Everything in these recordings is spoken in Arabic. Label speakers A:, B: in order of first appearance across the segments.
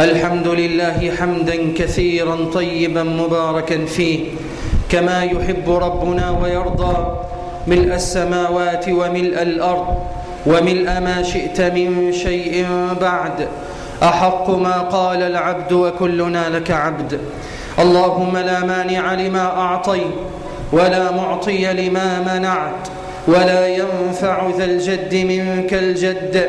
A: الحمد لله حمدا كثيرا طيبا مباركا فيه كما يحب ربنا ويرضى. ملء السماوات وملء الأرض وملء ما شئت من شيء بعد. أحق ما قال العبد وكلنا لك عبد. اللهم لا مانع لما أعطيت ولا معطي لما منعت ولا ينفع ذا الجد منك الجد.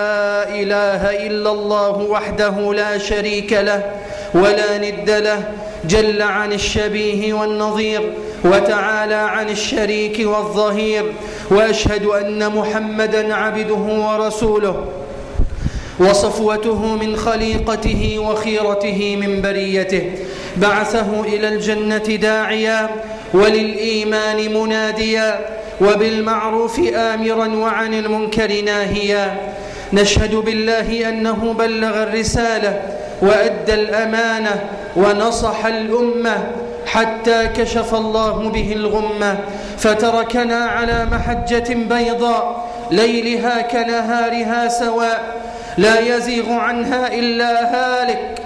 A: إله إلا الله وحده لا شريك له ولا ند له جل عن الشبيه والنظير وتعالى عن الشريك والظهير وأشهد أن محمدا عبده ورسوله. وصفوته من خليقته وخيرته من بريته. بعثه إلى الجنة داعيا وللإيمان مناديا وبالمعروف امرا وعن المنكر ناهيا. نشهد بالله أنه بلغ الرسالة وأدى الأمانة ونصح الأمة حتى كشف الله به الغمة فتركنا على محجة بيضاء ليلها كنهارها سواء. لا يزيغ عنها إلا هالك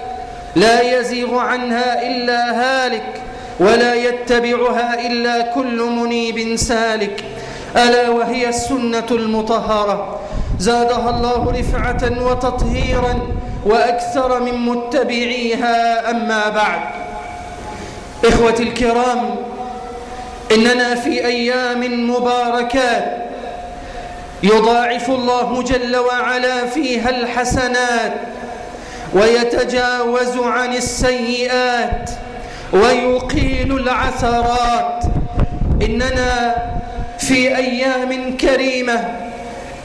A: لا يزيغ عنها إلا هالك ولا يتبعها إلا كل منيب سالك. ألا وهي السنة المطهرة. زادها الله رفعة وتطهيرا وأكثر من متبعيها أما بعد. إخوتي الكرام إننا في أيام مباركات يضاعف الله جل وعلا فيها الحسنات ويتجاوز عن السيئات ويقيل العثرات. إننا في أيام كريمة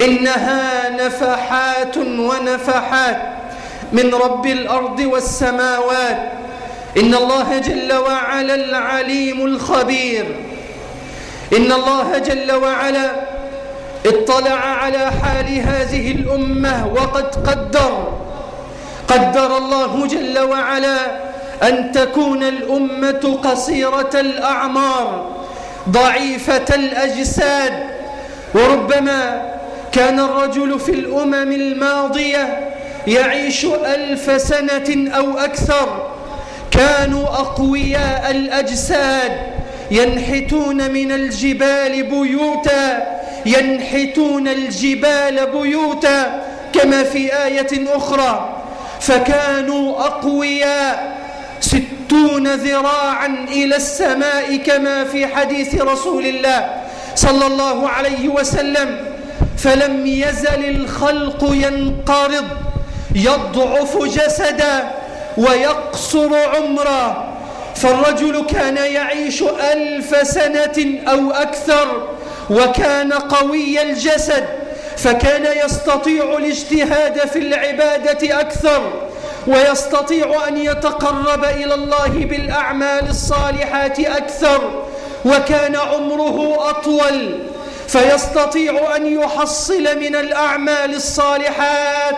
A: إنها نفحات ونفحات من رب الأرض والسماوات. إن الله جل وعلا العليم الخبير. إن الله جل وعلا اطلع على حال هذه الأمة وقد قدر. قدر الله جل وعلا أن تكون الأمة قصيرة الأعمار ضعيفة الأجساد وربما كان الرجل في الأمم الماضية يعيش ألف سنة أو أكثر. كانوا أقوياء الأجساد ينحتون من الجبال بيوتا ينحتون الجبال بيوتا كما في آية أخرى. فكانوا أقوياء ستون ذراعا إلى السماء كما في حديث رسول الله صلى الله عليه وسلم. فلم يزل الخلق ينقرض يضعف جسدا ويقصر عمرا. فالرجل كان يعيش ألف سنة أو أكثر وكان قوي الجسد فكان يستطيع الاجتهاد في العبادة أكثر ويستطيع أن يتقرب إلى الله بالأعمال الصالحات أكثر. وكان عمره أطول. فيستطيع أن يحصل من الأعمال الصالحات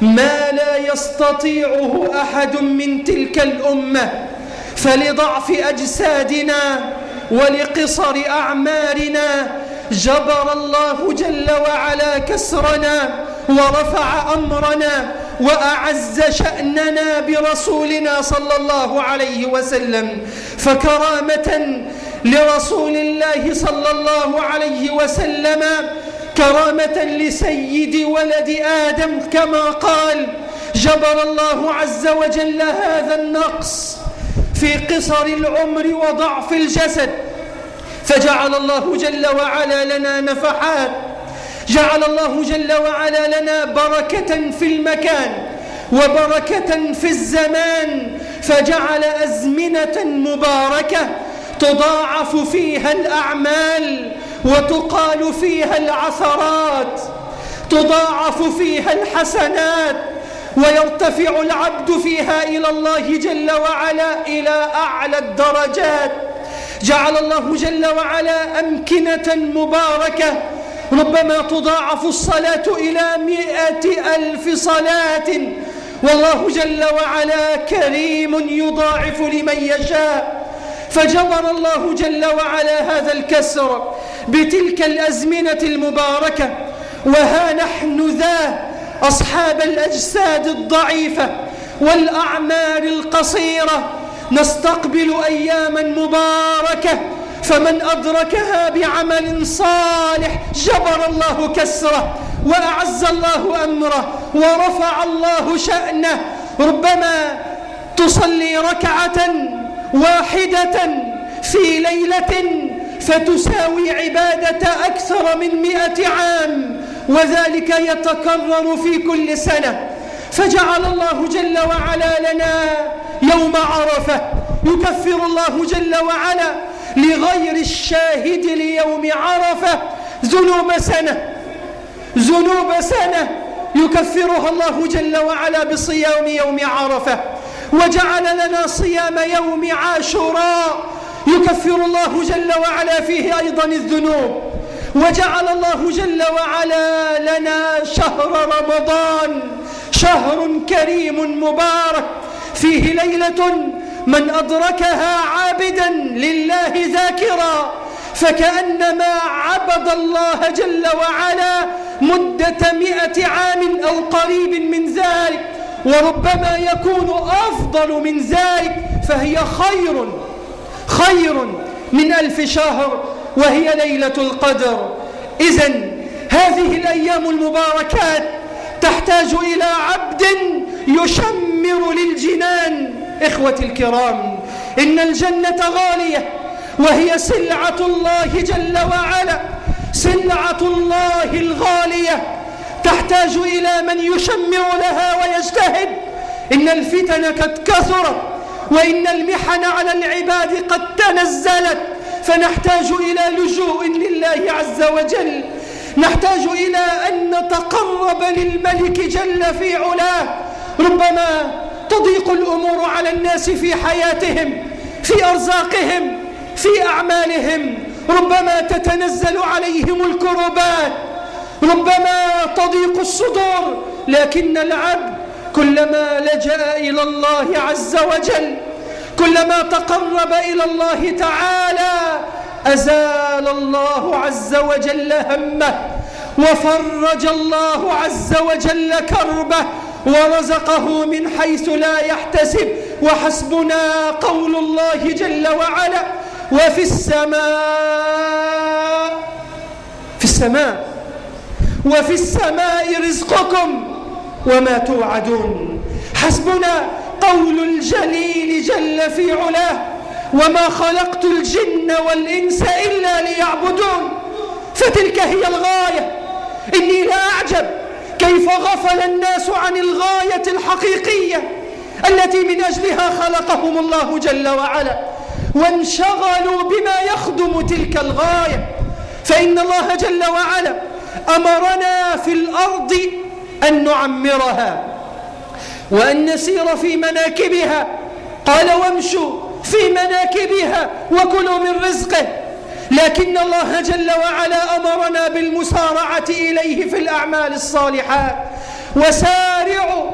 A: ما لا يستطيعه أحد من تلك الأمة فلضعف أجسادنا ولقصر أعمارنا جبر الله جل وعلا كسرنا ورفع أمرنا وأعز شأننا برسولنا صلى الله عليه وسلم فكرامة لرسول الله صلى الله عليه وسلم كرامة لسيد ولد آدم كما قال جبر الله عز وجل هذا النقص في قصر العمر وضعف الجسد. فجعل الله جل وعلا لنا نفحات. جعل الله جل وعلا لنا بركة في المكان وبركة في الزمان. فجعل أزمنة مباركة تضاعف فيها الأعمال وتقال فيها العثرات. تضاعف فيها الحسنات ويرتفع العبد فيها إلى الله جل وعلا إلى أعلى الدرجات. جعل الله جل وعلا أمكنة مباركة. ربما تضاعف الصلاة إلى مئة ألف صلاة. والله جل وعلا كريم يضاعف لمن يشاء. فجبر الله جل وعلا هذا الكسر بتلك الأزمنة المباركة. وها نحن ذا أصحاب الأجساد الضعيفة والأعمار القصيرة. نستقبل أياما مباركة فمن أدركها بعمل صالح جبر الله كسره وأعز الله أمره ورفع الله شأنه. ربما تصلي ركعة واحدة في ليلة فتساوي عبادة أكثر من مئة عام وذلك يتكرر في كل سنة. فجعل الله جل وعلا لنا يوم عرفة يكفر الله جل وعلا لغير الشاهد ليوم عرفة. ذنوب سنة ذنوب سنة يكفرها الله جل وعلا بصيام يوم عرفة. وجعل لنا صيام يوم عاشوراء يكفر الله جل وعلا فيه أيضا الذنوب. وجعل الله جل وعلا لنا شهر رمضان شهر كريم مبارك. فيه ليلة من أدركها عابدا لله ذاكرا فكأنما عبد الله جل وعلا مدة مئة عام أو قريب من ذلك وربما يكون أفضل من ذلك فهي خير خير من ألف شهر. وهي ليلة القدر. إذا هذه الأيام المباركات تحتاج إلى عبد يشمر للجنان. إخوتي الكرام إن الجنة غالية وهي سلعة الله جل وعلا. سلعة الله الغالية. تحتاج إلى من يشمر لها ويجتهد. إن الفتن قد كثرت وإن المحن على العباد قد تنزلت. فنحتاج إلى لجوء لله عز وجل. نحتاج إلى أن نتقرب للملك جل في علاه. ربما تضيق الأمور على الناس في حياتهم في أرزاقهم في أعمالهم. ربما تتنزل عليهم الكربات. ربما تضيق الصدور. لكن العبد كلما لجأ إلى الله عز وجل كلما تقرب إلى الله تعالى أزال الله عز وجل همه وفرج الله عز وجل كربه ورزقه من حيث لا يحتسب وحسبنا قول الله جل وعلا وفي السماء في السماء وفي السماء رزقكم وما توعدون حسبنا قول الجليل جل في علاه وما خلقت الجن والإنس إلا ليعبدون فتلك هي الغاية. إني لا أعجب كيف غفل الناس عن الغاية الحقيقية التي من أجلها خلقهم الله جل وعلا وانشغلوا بما يخدم تلك الغاية. فإن الله جل وعلا أمرنا في الأرض أن نعمرها. وأن نسير في مناكبها. قال وامشوا في مناكبها وكلوا من رزقه. لكن الله جل وعلا أمرنا بالمسارعة إليه في الأعمال الصالحات وسارعوا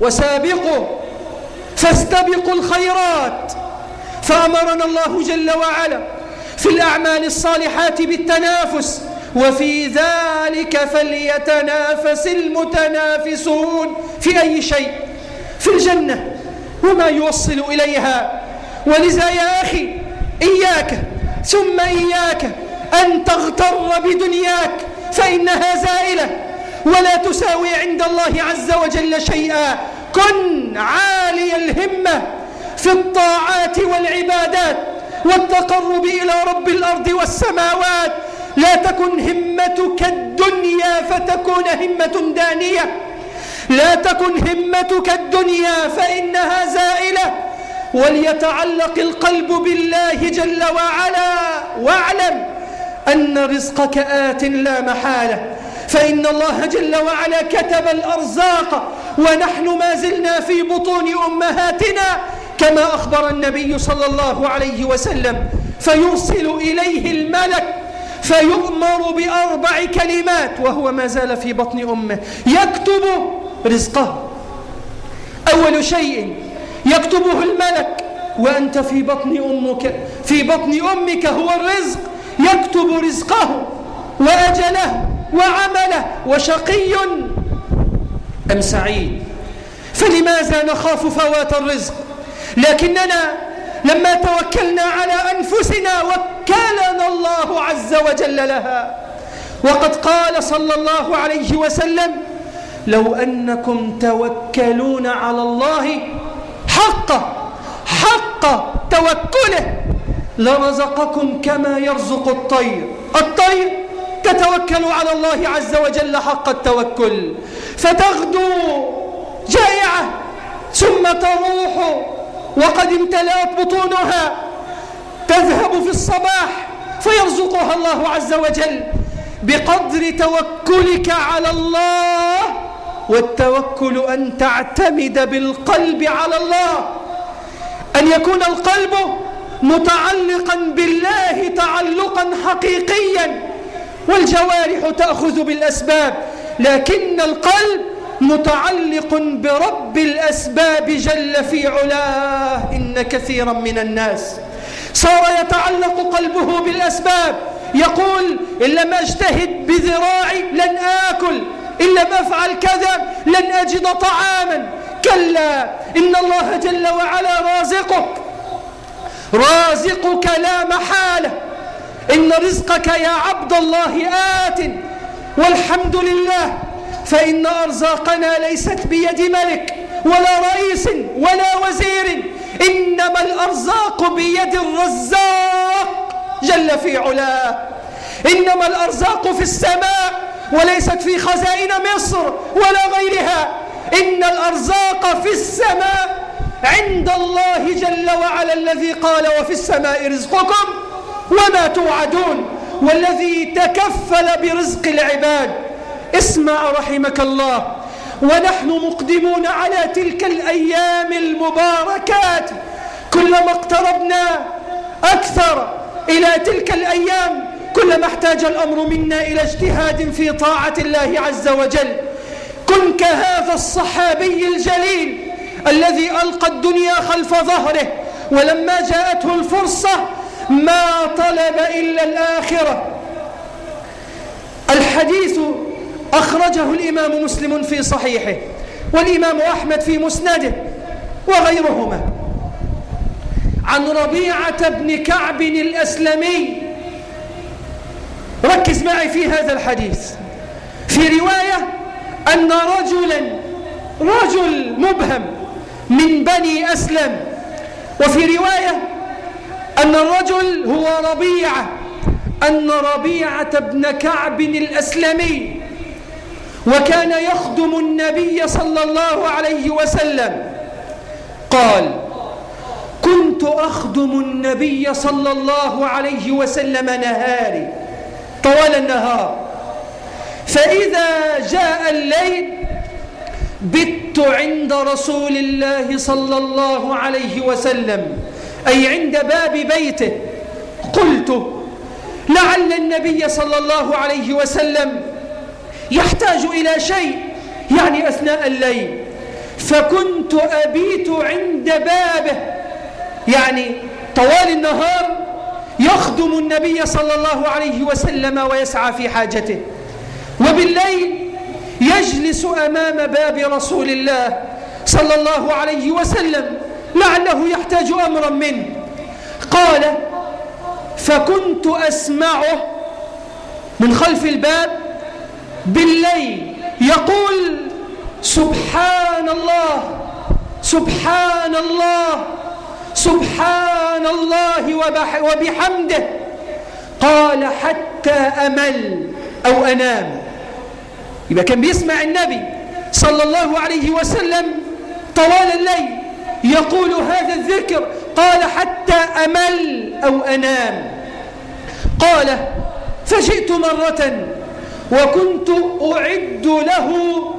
A: وسابقوا فاستبقوا الخيرات. فأمرنا الله جل وعلا في الأعمال الصالحات بالتنافس. وفي ذلك فليتنافس المتنافسون في أي شيء؟ في الجنة وما يوصل إليها. ولذا يا أخي إياك ثم إياك أن تغتر بدنياك فإنها زائلة. ولا تساوي عند الله عز وجل شيئا. كن عالي الهمة في الطاعات والعبادات والتقرب إلى رب الأرض والسماوات. لا تكن همتك الدنيا فتكون همة دانية. لا تكن همتك الدنيا فإنها زائلة. وليتعلق القلب بالله جل وعلا. واعلم أن رزقك آت لا محالة. فإن الله جل وعلا كتب الأرزاق. ونحن ما زلنا في بطون أمهاتنا. كما أخبر النبي صلى الله عليه وسلم. فيرسل إليه الملك. فيؤمر بأربع كلمات وهو ما زال في بطن أمه. يكتب رزقه. أول شيء يكتبه الملك. وأنت في بطن أمك في بطن أمك هو الرزق. يكتب رزقه وأجله وعمله. وشقي أم سعيد؟ فلماذا نخاف فوات الرزق؟ لكننا لما توكلنا على أنفسنا وكلنا الله عز وجل لها. وقد قال صلى الله عليه وسلم لو أنكم توكلون على الله حق حق توكله لرزقكم كما يرزق الطير. الطير تتوكل على الله عز وجل حق التوكل. فتغدو جائعة ثم تروح وقد امتلأت بطونها تذهب في الصباح فيرزقها الله عز وجل بقدر توكلك على الله والتوكل أن تعتمد بالقلب على الله أن يكون القلب متعلقا بالله تعلقا حقيقيا والجوارح تأخذ بالأسباب لكن القلب متعلق برب الأسباب جل في علاه إن كثيرا من الناس. يتعلق قلبه بالأسباب. يقول إن لم أجتهد بذراعي لن آكل إن لم أفعل كذا لن أجد طعاما. كلا إن الله جل وعلا رازقك رازقك لا محالة. إن رزقك يا عبد الله آت والحمد لله. فإن أرزاقنا ليست بيد ملك ولا رئيس ولا وزير. إنما الأرزاق بيد الرزاق جل في علاه. إنما الأرزاق في السماء وليست في خزائن مصر ولا غيرها. إن الأرزاق في السماء عند الله جل وعلا الذي قال وفي السماء رزقكم وما توعدون. والذي تكفل برزق العباد. اسمع رحمك الله. ونحن مقدمون على تلك الأيام المباركات. كلما اقتربنا أكثر إلى تلك الأيام كلما احتاج الأمر منا إلى اجتهاد في طاعة الله عز وجل. كن كهذا الصحابي الجليل الذي ألقى الدنيا خلف ظهره ولما جاءته الفرصة ما طلب إلا الآخرة. الحديث أخرجه الإمام مسلم في صحيحه والإمام أحمد في مسنده وغيرهما. عن ربيعة بن كعب الأسلمي. ركز معي في هذا الحديث. في رواية أن رجلا رجل مبهم من بني أسلم. وفي رواية أن الرجل هو ربيعة أن ربيعة بن كعب الأسلمي. وكان يخدم النبي صلى الله عليه وسلم. قال كنت أخدم النبي صلى الله عليه وسلم نهاري طوال النهار. فإذا جاء الليل بت عند رسول الله صلى الله عليه وسلم أي عند باب بيته. قلت لعل النبي صلى الله عليه وسلم يحتاج إلى شيء يعني أثناء الليل. فكنت أبيت عند بابه. يعني طوال النهار يخدم النبي صلى الله عليه وسلم ويسعى في حاجته. وبالليل يجلس أمام باب رسول الله صلى الله عليه وسلم لعله يحتاج أمرا منه. قال فكنت أسمعه من خلف الباب بالليل يقول سبحان الله سبحان الله سبحان الله وبحمده. قال حتى أمل أو أنام. يبقى كان بيسمع النبي صلى الله عليه وسلم طوال الليل يقول هذا الذكر. قال حتى أمل أو أنام. قال فجئت مرة وكنت أعد له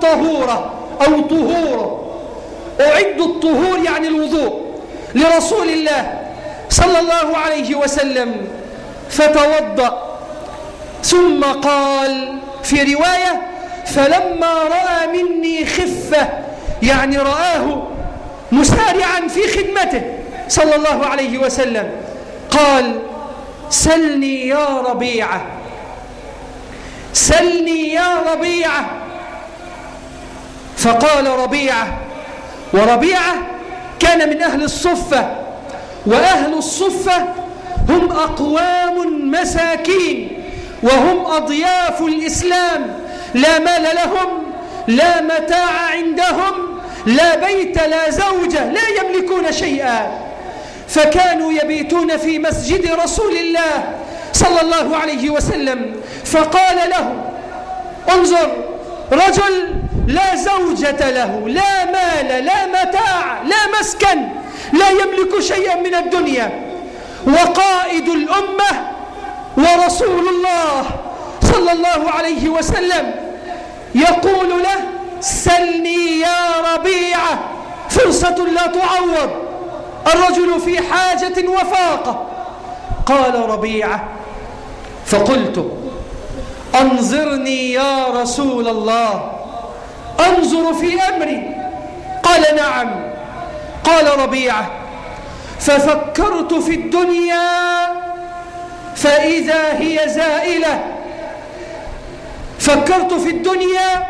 A: طهورة أو طهورة أعد الطهور يعني الوضوء لرسول الله صلى الله عليه وسلم. فتوضأ. ثم قال في رواية فلما رأى مني خفة يعني رآه مسارعا في خدمته صلى الله عليه وسلم. قال سلني يا ربيعة سلني يا ربيعة. فقال ربيعة وربيعة كان من أهل الصفة وأهل الصفة هم أقوام مساكين وهم أضياف الإسلام. لا مال لهم لا متاع عندهم لا بيت لا زوجة لا يملكون شيئا. فكانوا يبيتون في مسجد رسول الله. صلى الله عليه وسلم فقال له انظر رجل لا زوجة له لا مال لا متاع لا مسكن لا يملك شيئا من الدنيا وقائد الأمة ورسول الله صلى الله عليه وسلم. يقول له سلني يا ربيعة فرصة لا تعوض الرجل في حاجة وفاقة. قال ربيعة فقلت أنظرني يا رسول الله أنظر في أمري. قال نعم. قال ربيعة. ففكرت في الدنيا فإذا هي زائلة. فكرت في الدنيا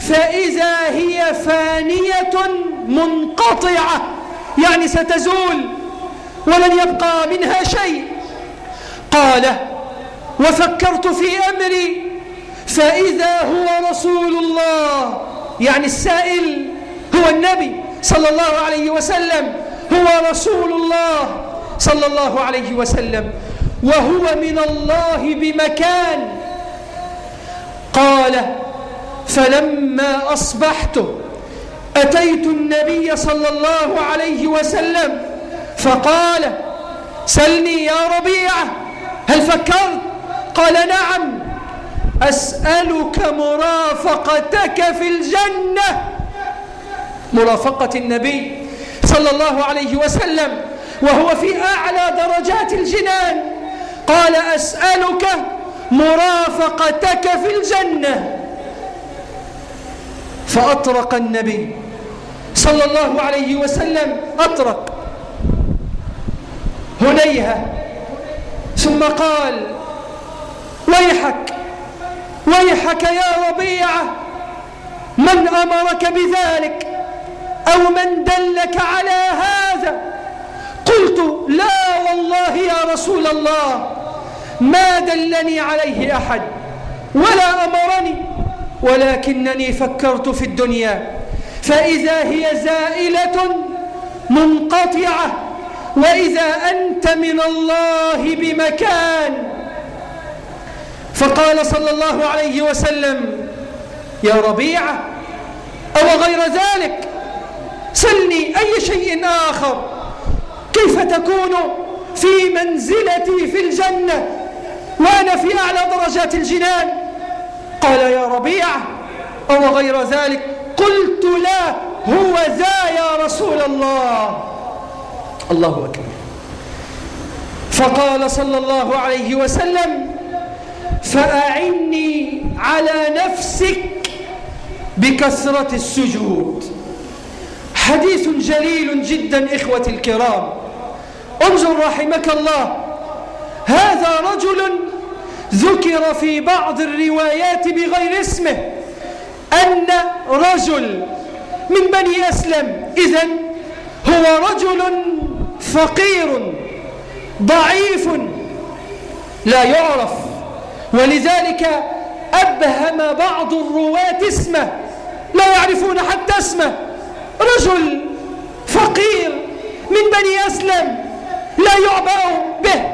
A: فإذا هي فانية منقطعة. يعني ستزول ولن يبقى منها شيء. قال وفكرت في أمري فإذا هو رسول الله يعني السائل هو النبي صلى الله عليه وسلم هو رسول الله صلى الله عليه وسلم وهو من الله بمكان. قال فلما أصبحت أتيت النبي صلى الله عليه وسلم فقال سلني يا ربيعة هل فكرت؟ قال نعم. أسألك مرافقتك في الجنة. مرافقة النبي صلى الله عليه وسلم وهو في أعلى درجات الجنان. قال أسألك مرافقتك في الجنة. فأطرق النبي صلى الله عليه وسلم أطرق هنيها ثم قال ويحك ويحك يا ربيعة من أمرك بذلك أو من دلك على هذا؟ قلت لا والله يا رسول الله ما دلني عليه أحد ولا أمرني ولكنني فكرت في الدنيا. فإذا هي زائلة منقطعة وإذا أنت من الله بمكان فقال صلى الله عليه وسلم يا ربيعة أو غير ذلك؟ سلني أي شيء آخر. كيف تكون في منزلتي في الجنة وأنا في أعلى درجات الجنان؟ قال يا ربيعة أو غير ذلك؟ قلت لا هو ذا يا رسول الله. الله أكبر. فقال صلى الله عليه وسلم فأعني على نفسك بكثرة السجود. حديث جليل جدا إخوتي الكرام. انظر رحمك الله. هذا رجل ذكر في بعض الروايات بغير اسمه أن رجل من بني أسلم إذن هو رجل فقير ضعيف لا يعرف ولذلك أبهم بعض الرواة اسمه لا يعرفون حتى اسمه. رجل فقير من بني أسلم لا يعبأ به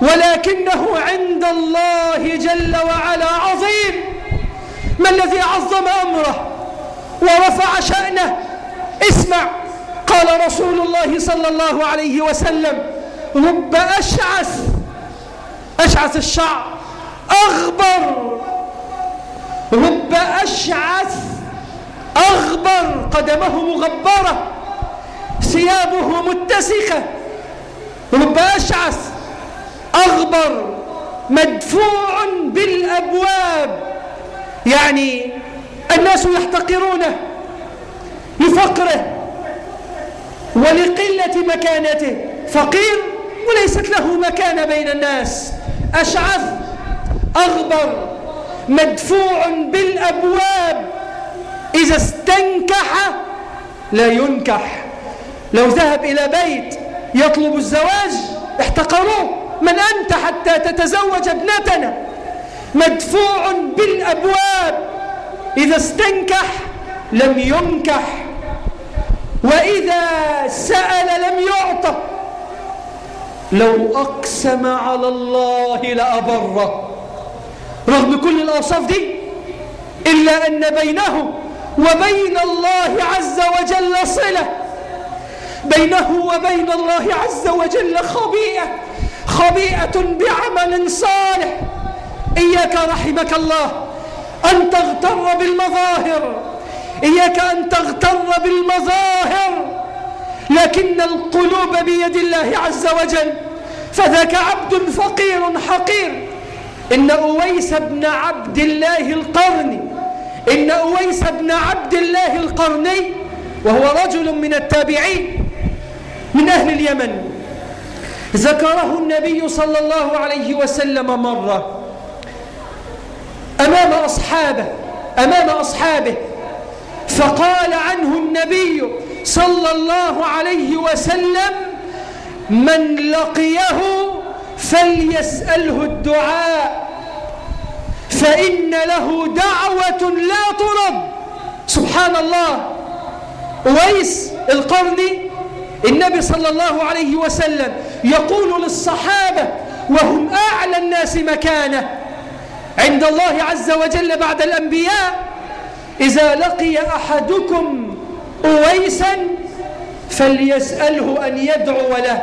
A: ولكنه عند الله جل وعلا عظيم. ما الذي عظم أمره ورفع شأنه؟ اسمع قال رسول الله صلى الله عليه وسلم رب أشعث أشعث الشعر. أغبر. رب أشعث. أغبر. قدمه مغبرة. ثيابه متسخة رب أشعث. أغبر. مدفوع بالأبواب. يعني الناس يحتقرونه. لفقره. ولقلة مكانته. فقير وليست له مكانة بين الناس. أشعث. أغبر مدفوع بالأبواب. إذا استنكح لا ينكح. لو ذهب إلى بيت يطلب الزواج احتقروه. من أنت حتى تتزوج ابنتنا. مدفوع بالأبواب. إذا استنكح لم ينكح. وإذا سأل لم يعطى لو أقسم على الله لأبره. رغم كل الأوصاف دي إلا أن بينه وبين الله عز وجل صلة. بينه وبين الله عز وجل خبيئة خبيئة بعمل صالح. إياك رحمك الله أن تغتر بالمظاهر إياك أن تغتر بالمظاهر. لكن القلوب بيد الله عز وجل فذاك عبد فقير حقير. إن أويس بن عبد الله القرني إن أويس بن عبد الله القرني وهو رجل من التابعين من أهل اليمن. ذكره النبي صلى الله عليه وسلم مرة أمام أصحابه أمام أصحابه فقال عنه النبي صلى الله عليه وسلم من لقيه فليسأله الدعاء فإن له دعوة لا ترد. سبحان الله ويس القرني النبي صلى الله عليه وسلم يقول للصحابة وهم أعلى الناس مكانه. عند الله عز وجل بعد الأنبياء إذا لقي أحدكم أويسا فليسأله أن يدعو له.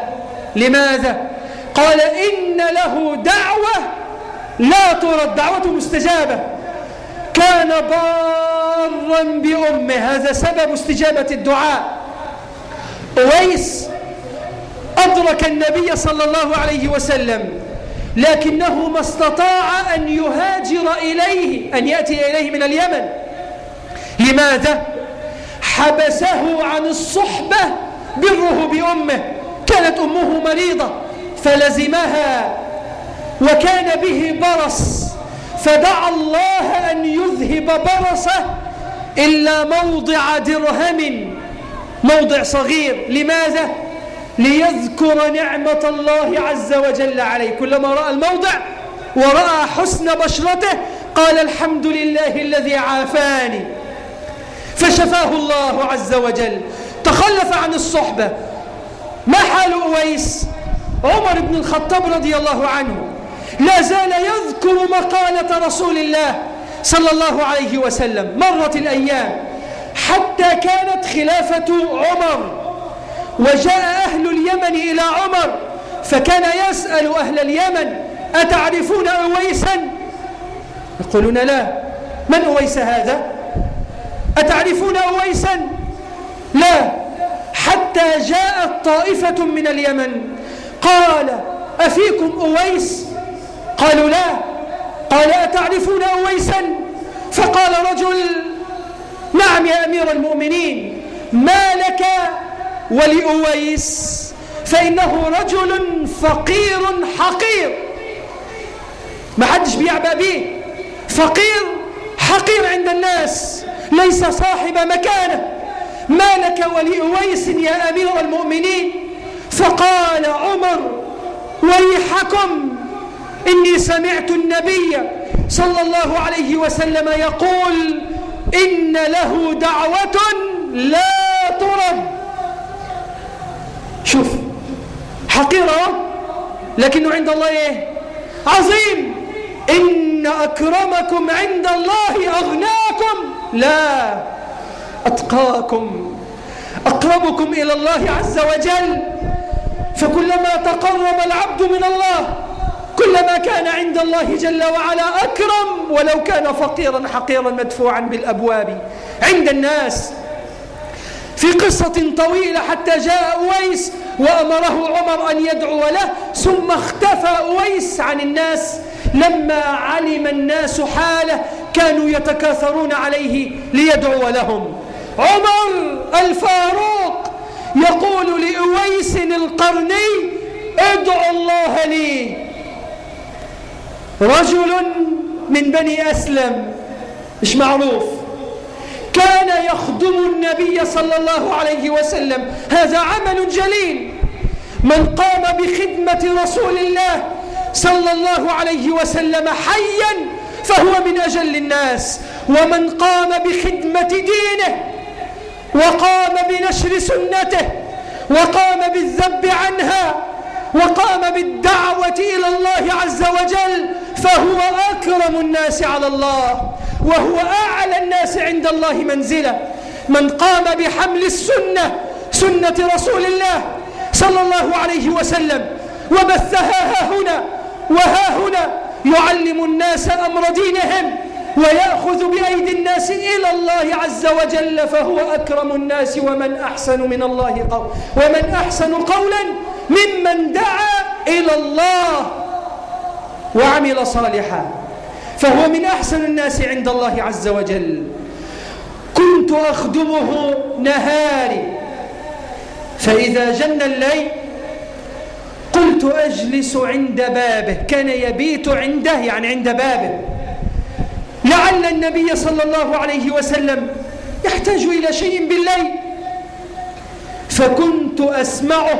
A: لماذا؟ قال إن له دعوة لا ترد دعوته مستجابة. كان بارا بأمه. هذا سبب استجابة الدعاء. أويس أدرك النبي صلى الله عليه وسلم لكنه ما استطاع أن يهاجر إليه أن يأتي إليه من اليمن. لماذا؟ حبسه عن الصحبة بره بأمه كانت أمه مريضة. فلزمها وكان به برص فدعا الله أن يذهب برصه إلا موضع درهم موضع صغير. لماذا؟ ليذكر نعمة الله عز وجل عليه. كلما رأى الموضع ورأى حسن بشرته قال الحمد لله الذي عافاني. فشفاه الله عز وجل. تخلف عن الصحبة. ما حال أويس؟ عمر بن الخطاب رضي الله عنه لا زال يذكر مقالة رسول الله صلى الله عليه وسلم. مرت الأيام حتى كانت خلافة عمر وجاء أهل اليمن إلى عمر فكان يسأل أهل اليمن أتعرفون أويسا؟ يقولون لا. من أويس هذا؟ أتعرفون أويسا؟ لا. حتى جاءت طائفة من اليمن قال أفيكم أويس؟ قالوا لا. قال أتعرفون أويسا؟ فقال رجل نعم يا أمير المؤمنين ما لك ولأويس؟ فإنه رجل فقير حقير. ما حدش بيعبأ به فقير حقير عند الناس ليس صاحب مكانه. ما لك ولأويس يا أمير المؤمنين؟ فقال عمر ويحكم إني سمعت النبي صلى الله عليه وسلم يقول إن له دعوة لا ترد. شوف حقيرة لكنه عند الله إيه؟ عظيم. إن أكرمكم عند الله أغناكم. لا أتقاكم أقربكم إلى الله عز وجل. فكلما تقرب العبد من الله كلما كان عند الله جل وعلا أكرم ولو كان فقيرا حقيرا مدفوعا بالأبواب عند الناس. في قصة طويلة حتى جاء أويس وأمره عمر أن يدعو له ثم اختفى أويس عن الناس. لما علم الناس حاله كانوا يتكاثرون عليه ليدعو لهم. عمر الفاروق يقول لأويس القرني ادعو الله لي. رجل من بني أسلم مش معروف. كان يخدم النبي صلى الله عليه وسلم. هذا عمل جليل. من قام بخدمة رسول الله صلى الله عليه وسلم حيا فهو من أجل الناس. ومن قام بخدمة دينه وقام بنشر سنته وقام بالذب عنها وقام بالدعوة إلى الله عز وجل فهو أكرم الناس على الله وهو أعلى الناس عند الله منزلة من قام بحمل السنة سنة رسول الله صلى الله عليه وسلم وبثها هنا وها هنا يعلم الناس أمر دينهم ويأخذ بأيدي الناس إلى الله عز وجل فهو أكرم الناس ومن أحسن من الله قول ومن أحسن قولا ممن دعا إلى الله وعمل صالحا. فهو من أحسن الناس عند الله عز وجل. كنت أخدمه نهاري. فإذا جن الليل قلت أجلس عند بابه. كان يبيت عنده يعني عند بابه. لعل النبي صلى الله عليه وسلم يحتاج إلى شيء بالليل. فكنت أسمعه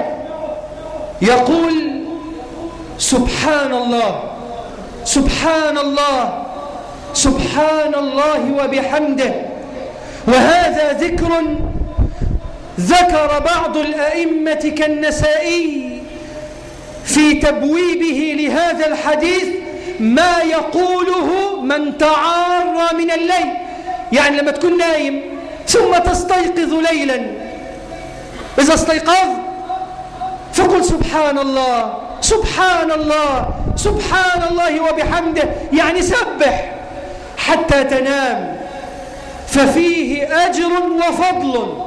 A: يقول سبحان الله سبحان الله سبحان الله وبحمده. وهذا ذكر ذكر بعض الأئمة كالنسائي في تبويبه لهذا الحديث. ما يقوله من تعار من الليل. يعني لما تكون نايم ثم تستيقظ ليلا. إذا استيقظ فقل سبحان الله سبحان الله سبحان الله وبحمده. يعني سبح حتى تنام. ففيه أجر وفضل.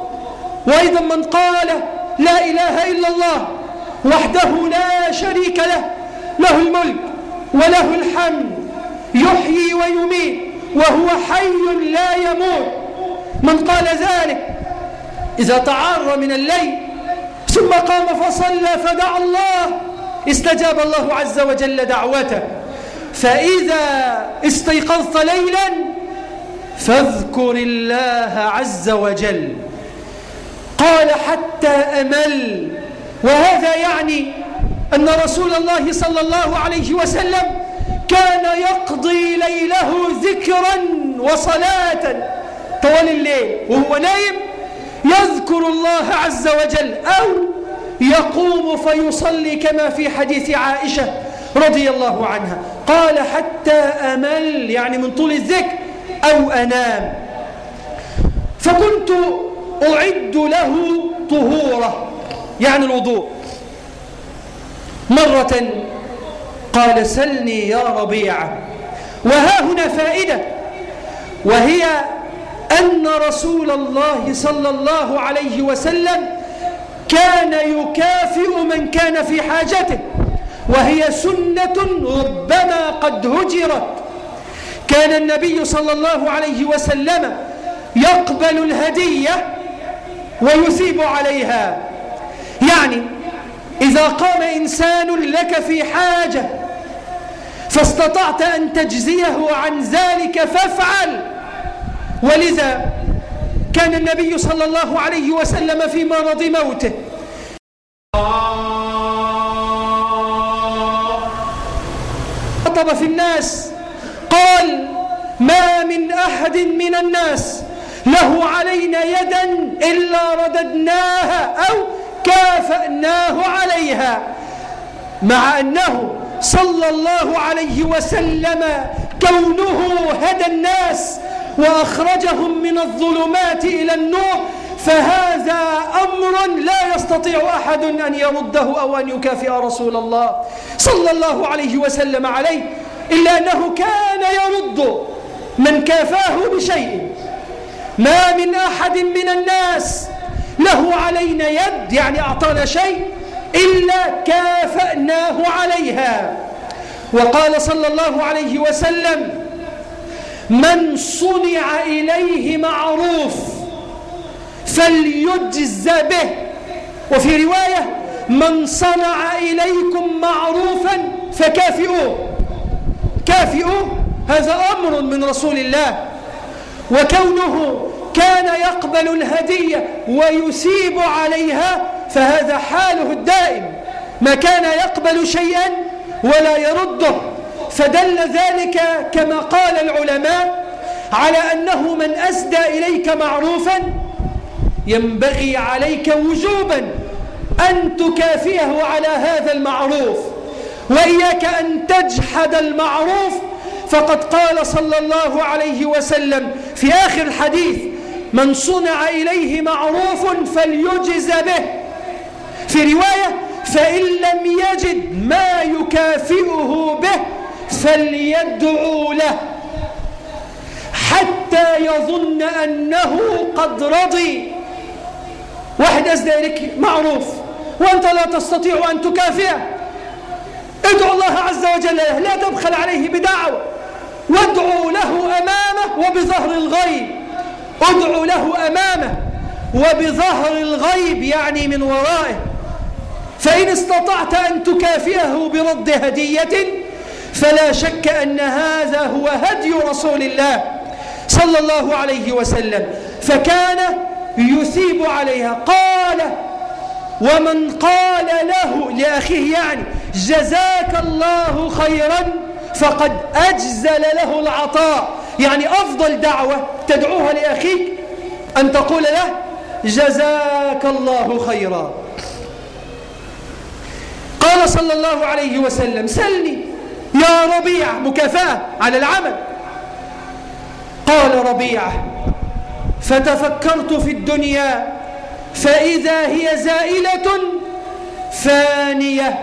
A: وأيضا من قال لا إله إلا الله وحده لا شريك له له الملك. وله الحمد يحيي ويميت وهو حي لا يموت. من قال ذلك؟ إذا تعار من الليل ثم قام فصلى فدعا الله استجاب الله عز وجل دعوته. فإذا استيقظت ليلا فاذكر الله عز وجل. قال حتى أمل وهذا يعني أن رسول الله صلى الله عليه وسلم كان يقضي ليله ذكرا وصلاة. طوال الليل. وهو نايم يذكر الله عز وجل أو يقوم فيصلي كما في حديث عائشة رضي الله عنها. قال حتى أمل يعني من طول الذكر أو أنام. فكنت أعد له طهورة يعني الوضوء. مرة قال سلني يا ربيعة وها هنا فائدة وهي أن رسول الله صلى الله عليه وسلم كان يكافئ من كان في حاجته وهي سنة ربما قد هجرت. كان النبي صلى الله عليه وسلم يقبل الهدية ويثيب عليها. يعني إذا قام إنسان لك في حاجة فاستطعت أن تجزيه عن ذلك فافعل. ولذا كان النبي صلى الله عليه وسلم في مرض موته. خطب في الناس قال ما من أحد من الناس له علينا يدا إلا رددناها أو كافأناه عليها مع أنه صلى الله عليه وسلم كونه هدى الناس وأخرجهم من الظلمات إلى النور فهذا أمر لا يستطيع أحد أن يرده أو أن يكافئ رسول الله صلى الله عليه وسلم عليه إلا أنه كان يرد من كافاه بشيء ما من أحد من الناس له علينا يد يعني أعطانا شيء إلا كافأناه عليها. وقال صلى الله عليه وسلم من صنع إليه معروف فليجز به. وفي رواية من صنع إليكم معروفا فكافئوه. كافئوه هذا أمر من رسول الله. وكونه كان يقبل الهدية ويسيب عليها فهذا حاله الدائم. ما كان يقبل شيئا ولا يرده. فدل ذلك كما قال العلماء على أنه من أسدى إليك معروفا ينبغي عليك وجوبا أن تكافئه على هذا المعروف. وإياك أن تجحد المعروف. فقد قال صلى الله عليه وسلم في آخر الحديث من صنع إليه معروف فليجز به. في رواية فإن لم يجد ما يكافئه به فليدعو له. حتى يظن أنه قد رضي. واحد إليك معروف. وأنت لا تستطيع أن تكافئه. ادعو الله عز وجل له لا تبخل عليه بدعوة. وادعو له أمامه وبظهر الغيب. ادعو له أمامه. وبظهر الغيب يعني من ورائه. فإن استطعت أن تكافئه برد هدية فلا شك أن هذا هو هدي رسول الله صلى الله عليه وسلم. فكان يثيب عليها. قال ومن قال له لأخيه يعني جزاك الله خيرا فقد أجزل له العطاء. يعني أفضل دعوة تدعوها لأخيك أن تقول له جزاك الله خيرا. قال صلى الله عليه وسلم سلني يا ربيع مكافأة على العمل. قال ربيعة فتفكرت في الدنيا فإذا هي زائلة فانية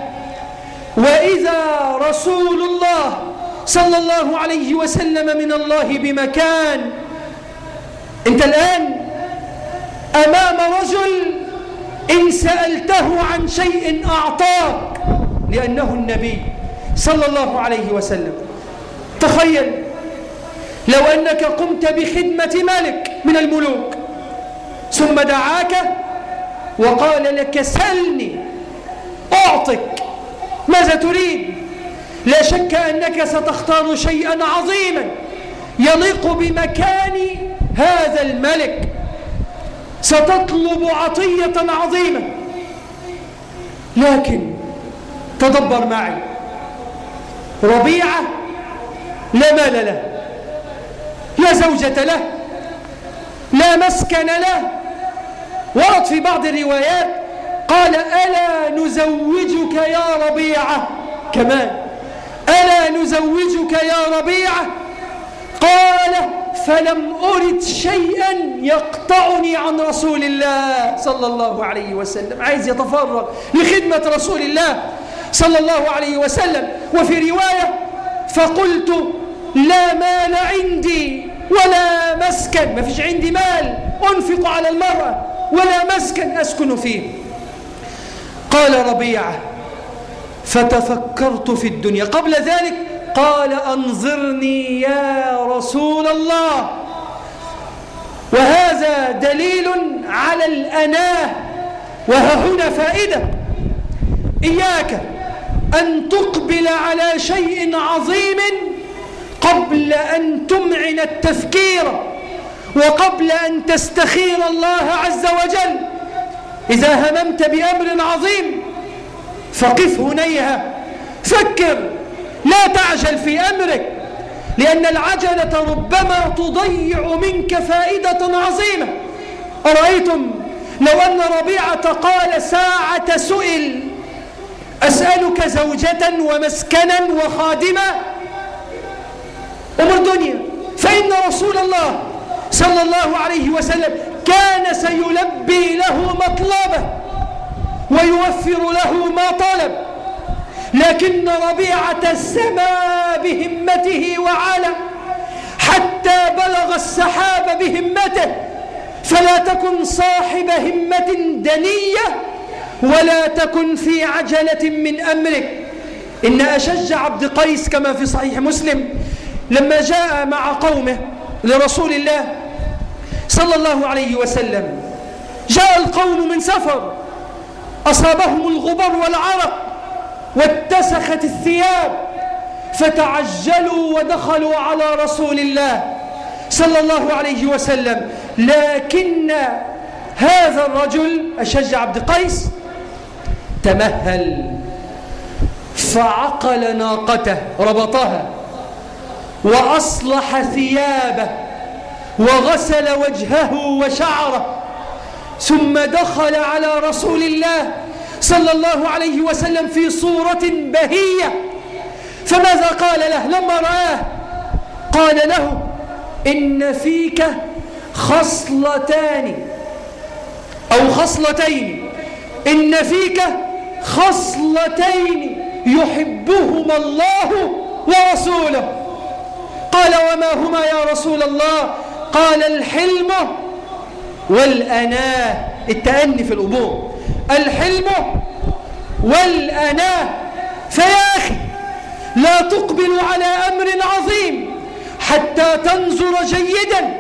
A: وإذا رسول الله صلى الله عليه وسلم من الله بمكان. أنت الآن أمام رجل إن سألته عن شيء أعطاك لأنه النبي صلى الله عليه وسلم. تخيل لو أنك قمت بخدمة ملك من الملوك ثم دعاك وقال لك سلني أعطك ماذا تريد؟ لا شك أنك ستختار شيئا عظيما يليق بمكان هذا الملك. ستطلب عطية عظيمة. لكن تدبر معي. ربيعة لا مال له لا زوجة له لا مسكن له. ورد في بعض الروايات قال ألا نزوجك يا ربيعة؟ كمان. ألا نزوجك يا ربيعة قال فلم أرد شيئا يقطعني عن رسول الله صلى الله عليه وسلم. عايز يتفرغ لخدمة رسول الله صلى الله عليه وسلم. وفي رواية فقلت لا مال عندي ولا مسكن. ما فيش عندي مال. أنفق على المرأة ولا مسكن أسكن فيه. قال ربيعة فتفكرت في الدنيا. قبل ذلك قال أنظرني يا رسول الله. وهذا دليل على الأناة. وهنا فائدة. إياك أن تقبل على شيء عظيم قبل أن تمعن التفكير. وقبل أن تستخير الله عز وجل. إذا هممت بأمر عظيم فقف هنيها. فكر لا تعجل في أمرك لأن العجلة ربما تضيع منك فائدة عظيمة. أرأيتم لو أن ربيعة قال ساعة سئل أسألك زوجة ومسكنا وخادمة أمر دنيا فإن رسول الله صلى الله عليه وسلم كان سيلبي له مطلبه. ويوفر له ما طلب لكن ربيعة سما بهمته وعلى حتى بلغ السحاب بهمته. فلا تكن صاحب همة دنية ولا تكن في عجلة من أمرك. إن أشج عبد قيس كما في صحيح مسلم لما جاء مع قومه لرسول الله صلى الله عليه وسلم. جاء القوم من سفر. أصابهم الغبر والعرق واتسخت الثياب فتعجلوا ودخلوا على رسول الله صلى الله عليه وسلم. لكن هذا الرجل أشج عبد قيس تمهل فعقل ناقته ربطها وأصلح ثيابه وغسل وجهه وشعره ثم دخل على رسول الله صلى الله عليه وسلم في صورة بهية. فماذا قال له؟ لما رآه قال له إن فيك خصلتان أو خصلتين. إن فيك خصلتين يحبهما الله ورسوله. قال وما هما يا رسول الله؟ قال الحلم والأناة التأني في الأمور. الحلم والأناة. فيا أخي لا تقبل على أمر عظيم حتى تنظر جيدا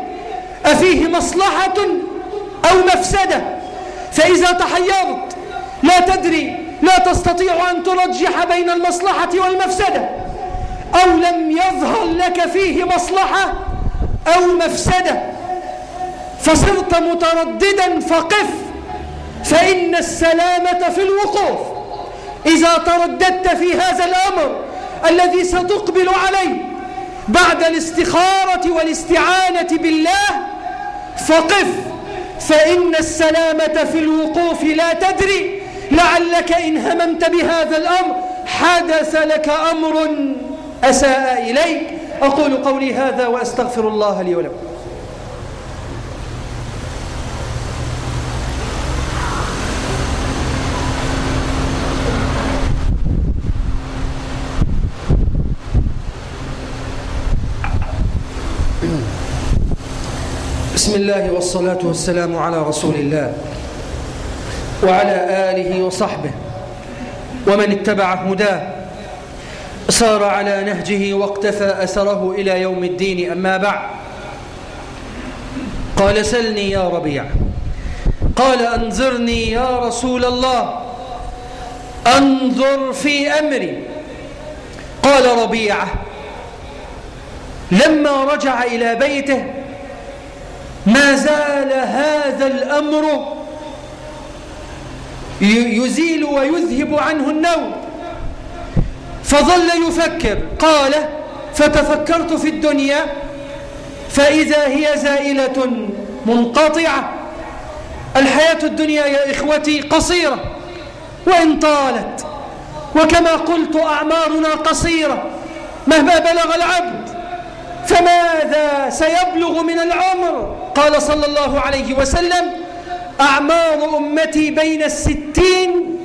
A: أفيه مصلحة أو مفسدة. فإذا تحيرت لا تدري لا تستطيع أن ترجح بين المصلحة والمفسدة. أو لم يظهر لك فيه مصلحة أو مفسدة. فصرت مترددا فقف. فإن السلامة في الوقوف. إذا ترددت في هذا الأمر الذي ستقبل عليه بعد الاستخارة والاستعانة بالله فقف. فإن السلامة في الوقوف لا تدري. لعلك إن هممت بهذا الأمر حدث لك أمر أساء إليك. أقول قولي هذا وأستغفر الله لي ولكم. بسم الله والصلاة والسلام على رسول الله وعلى آله وصحبه ومن اتبع هداه سار على نهجه واقتفى أثره إلى يوم الدين أما بعد. قال سلني يا ربيع. قال أنظرني يا رسول الله. أنظر في أمري. قال ربيعة لما رجع إلى بيته ما زال هذا الأمر يزيل ويذهب عنه النوم. فظل يفكر قال فتفكرت في الدنيا فإذا هي زائلة منقطعة الحياة الدنيا يا إخوتي قصيرة وإن طالت وكما قلت أعمارنا قصيرة مهما بلغ العبد فماذا سيبلغ من العمر؟ قال صلى الله عليه وسلم أعمار أمتي بين الستين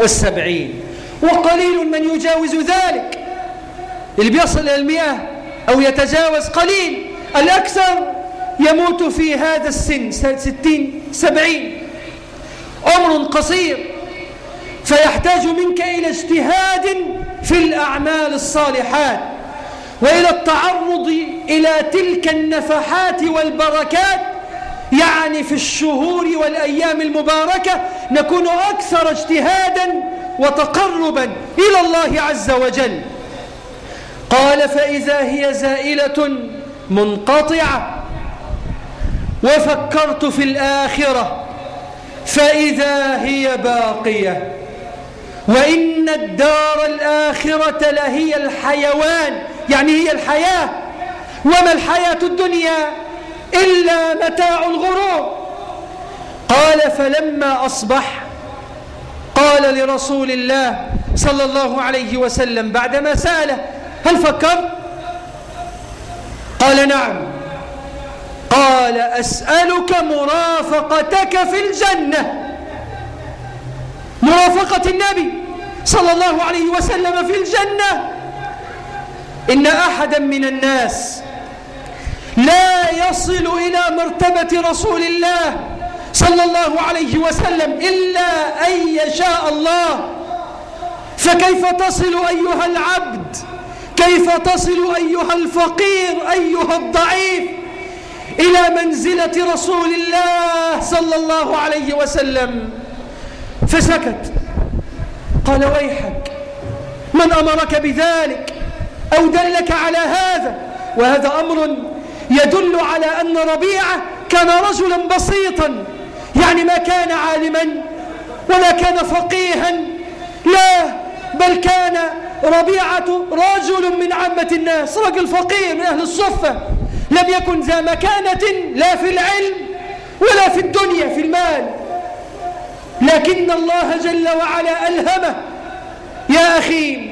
A: والسبعين. وقليل من يجاوز ذلك. اللي بيصل إلى المئة أو يتجاوز قليل الأكثر يموت في هذا السن ستين سبعين. عمر قصير فيحتاج منك إلى اجتهاد في الأعمال الصالحات. وإلى التعرض إلى تلك النفحات والبركات يعني في الشهور والأيام المباركة نكون أكثر اجتهادا وتقربا إلى الله عز وجل. قال فإذا هي زائلة منقطعة وفكرت في الآخرة فإذا هي باقية. وإن الدار الآخرة لهي الحيوان يعني هي الحياة. وما الحياة الدنيا إلا متاع الغرور. قال فلما أصبح قال لرسول الله صلى الله عليه وسلم بعدما سأله هل فكر قال نعم. قال أسألك مرافقتك في الجنة. مرافقة النبي صلى الله عليه وسلم في الجنة. إن أحدا من الناس لا يصل إلى مرتبة رسول الله صلى الله عليه وسلم إلا أن يشاء الله. فكيف تصل أيها العبد؟ كيف تصل أيها الفقير؟ أيها الضعيف إلى منزلة رسول الله صلى الله عليه وسلم؟ فسكت. قال ويحك من أمرك بذلك؟ أو دلك على هذا وهذا أمر يدل على أن ربيعة كان رجلا بسيطا يعني ما كان عالما ولا كان فقيها لا بل كان ربيعة رجل من عامة الناس رجل فقير من أهل الصفة لم يكن ذا مكانة لا في العلم ولا في الدنيا في المال. لكن الله جل وعلا ألهمه يا أخي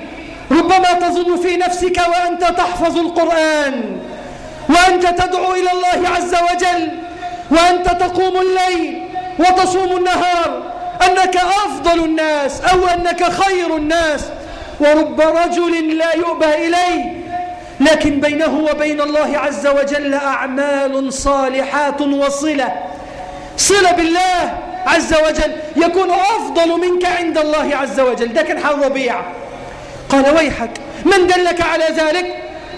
A: ربما تظن في نفسك وأنت تحفظ القرآن وأنت تدعو إلى الله عز وجل وأنت تقوم الليل وتصوم النهار أنك أفضل الناس أو أنك خير الناس ورب رجل لا يؤبى إليه لكن بينه وبين الله عز وجل أعمال صالحات وصلة. صلة بالله عز وجل يكون أفضل منك عند الله عز وجل. ده كان حال ربيع. قال ويحك من دلك على ذلك؟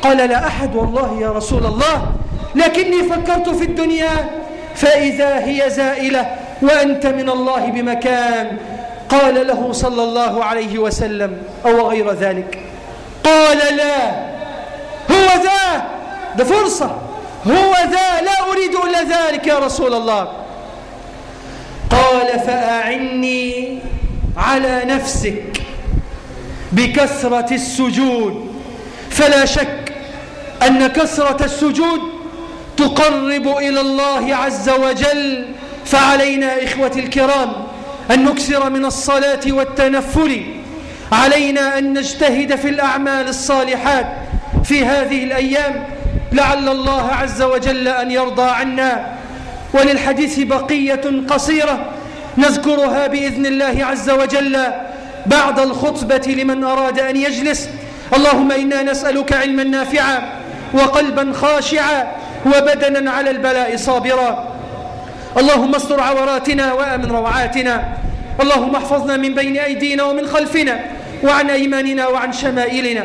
A: قال لا أحد والله يا رسول الله لكني فكرت في الدنيا فإذا هي زائلة وأنت من الله بمكان قال له صلى الله عليه وسلم أو غير ذلك؟ قال لا هو ذا ده فرصة هو ذا لا أريد إلا ذلك يا رسول الله. قال فأعني على نفسك. بكثرة السجود. فلا شك أن كثرة السجود تقرب إلى الله عز وجل. فعلينا إخوتي الكرام أن نكثر من الصلاة والتنفل. علينا أن نجتهد في الأعمال الصالحات في هذه الأيام. لعل الله عز وجل أن يرضى عنا. وللحديث بقية قصيرة نذكرها بإذن الله عز وجل. بعد الخطبة لمن أراد أن يجلس. اللهم إنا نسألك علما نافعا وقلبا خاشعا وبدنا على البلاء صابرا. اللهم استر عوراتنا وأمن روعاتنا. اللهم احفظنا من بين أيدينا ومن خلفنا وعن أيماننا وعن شمائلنا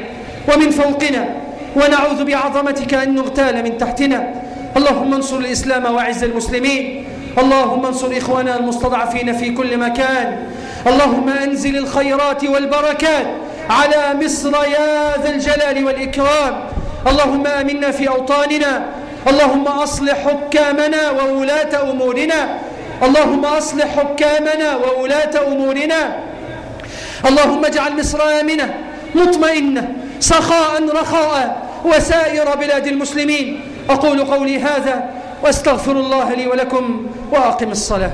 A: ومن فوقنا. ونعوذ بعظمتك أن نغتال من تحتنا. اللهم انصر الإسلام وأعز المسلمين. اللهم انصر اخواننا المستضعفين في كل مكان. اللهم أنزل الخيرات والبركات على مصر يا ذا الجلال والإكرام. اللهم آمنا في أوطاننا. اللهم أصلح حكامنا وولاة أمورنا. اللهم أصلح حكامنا وولاة أمورنا. اللهم اجعل مصر آمنة مطمئنة سخاء رخاء وسائر بلاد المسلمين. أقول قولي هذا وأستغفر الله لي ولكم وأقم الصلاة.